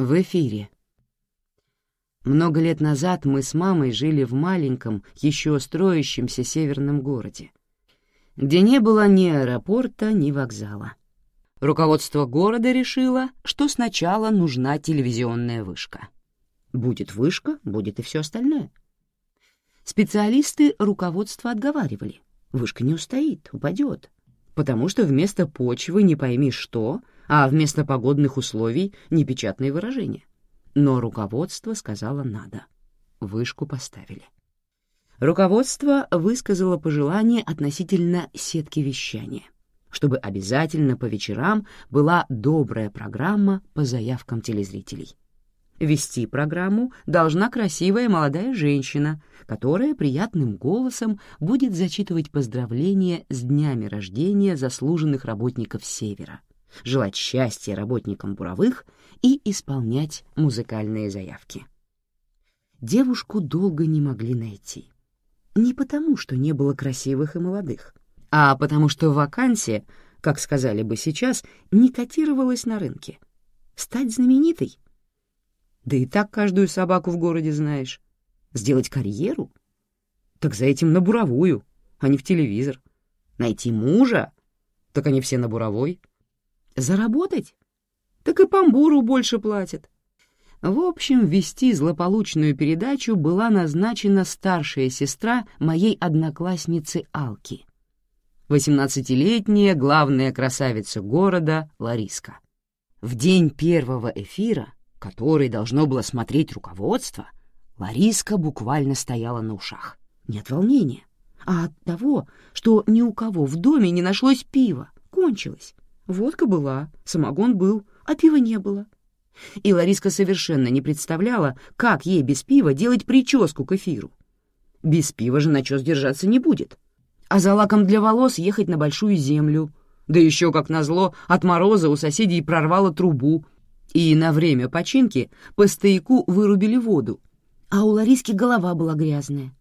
В эфире. Много лет назад мы с мамой жили в маленьком, еще строящемся северном городе, где не было ни аэропорта, ни вокзала. Руководство города решило, что сначала нужна телевизионная вышка. Будет вышка, будет и все остальное. Специалисты руководство отговаривали. Вышка не устоит, упадет, потому что вместо почвы не пойми что, а вместо погодных условий — непечатные выражения. Но руководство сказало «надо». Вышку поставили. Руководство высказало пожелание относительно сетки вещания, чтобы обязательно по вечерам была добрая программа по заявкам телезрителей. Вести программу должна красивая молодая женщина, которая приятным голосом будет зачитывать поздравления с днями рождения заслуженных работников Севера, желать счастья работникам буровых и исполнять музыкальные заявки. Девушку долго не могли найти. Не потому, что не было красивых и молодых, а потому что вакансия, как сказали бы сейчас, не котировалась на рынке. Стать знаменитой? Да и так каждую собаку в городе знаешь. Сделать карьеру? Так за этим на буровую, а не в телевизор. Найти мужа? Так они все на буровой. Заработать? так и Памбуру больше платят. В общем, вести злополучную передачу была назначена старшая сестра моей одноклассницы Алки, восемнадцатилетняя главная красавица города Лариска. В день первого эфира, который должно было смотреть руководство, Лариска буквально стояла на ушах. Не от волнения, а от того, что ни у кого в доме не нашлось пива, кончилось. Водка была, самогон был, а пива не было. И Лариска совершенно не представляла, как ей без пива делать прическу к эфиру. Без пива же начес держаться не будет. А за лаком для волос ехать на большую землю. Да еще, как назло, от мороза у соседей прорвало трубу. И на время починки по стояку вырубили воду. А у Лариски голова была грязная.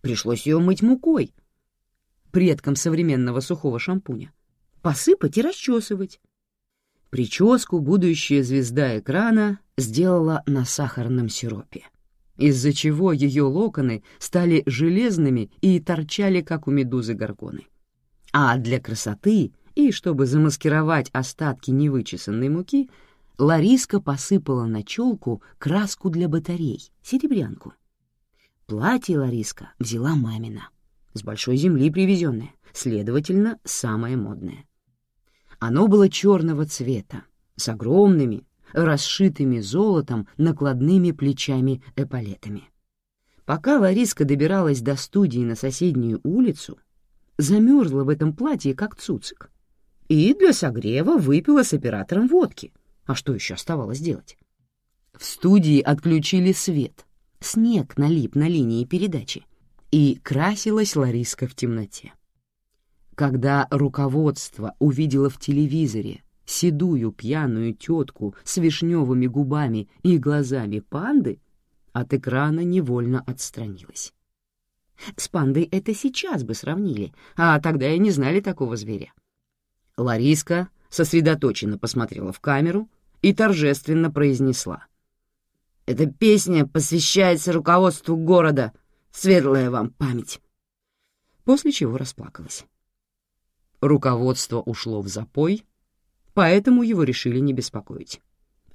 Пришлось ее мыть мукой, предком современного сухого шампуня. Посыпать и расчесывать. Прическу будущая звезда экрана сделала на сахарном сиропе, из-за чего ее локоны стали железными и торчали, как у медузы горгоны. А для красоты и чтобы замаскировать остатки невычесанной муки, Лариска посыпала на челку краску для батарей, серебрянку. Платье Лариска взяла мамина, с большой земли привезенное, следовательно, самое модное. Оно было черного цвета, с огромными, расшитыми золотом накладными плечами-эполетами. Пока Лариска добиралась до студии на соседнюю улицу, замерзла в этом платье, как цуцик, и для согрева выпила с оператором водки. А что еще оставалось делать? В студии отключили свет, снег налип на линии передачи, и красилась Лариска в темноте. Когда руководство увидело в телевизоре седую пьяную тетку с вишневыми губами и глазами панды, от экрана невольно отстранилась. С пандой это сейчас бы сравнили, а тогда и не знали такого зверя. Лариска сосредоточенно посмотрела в камеру и торжественно произнесла. «Эта песня посвящается руководству города. Светлая вам память!» После чего расплакалась. Руководство ушло в запой, поэтому его решили не беспокоить.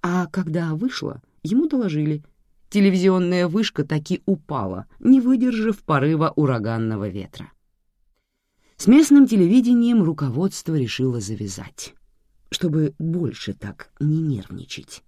А когда вышло, ему доложили. Телевизионная вышка таки упала, не выдержав порыва ураганного ветра. С местным телевидением руководство решило завязать, чтобы больше так не нервничать.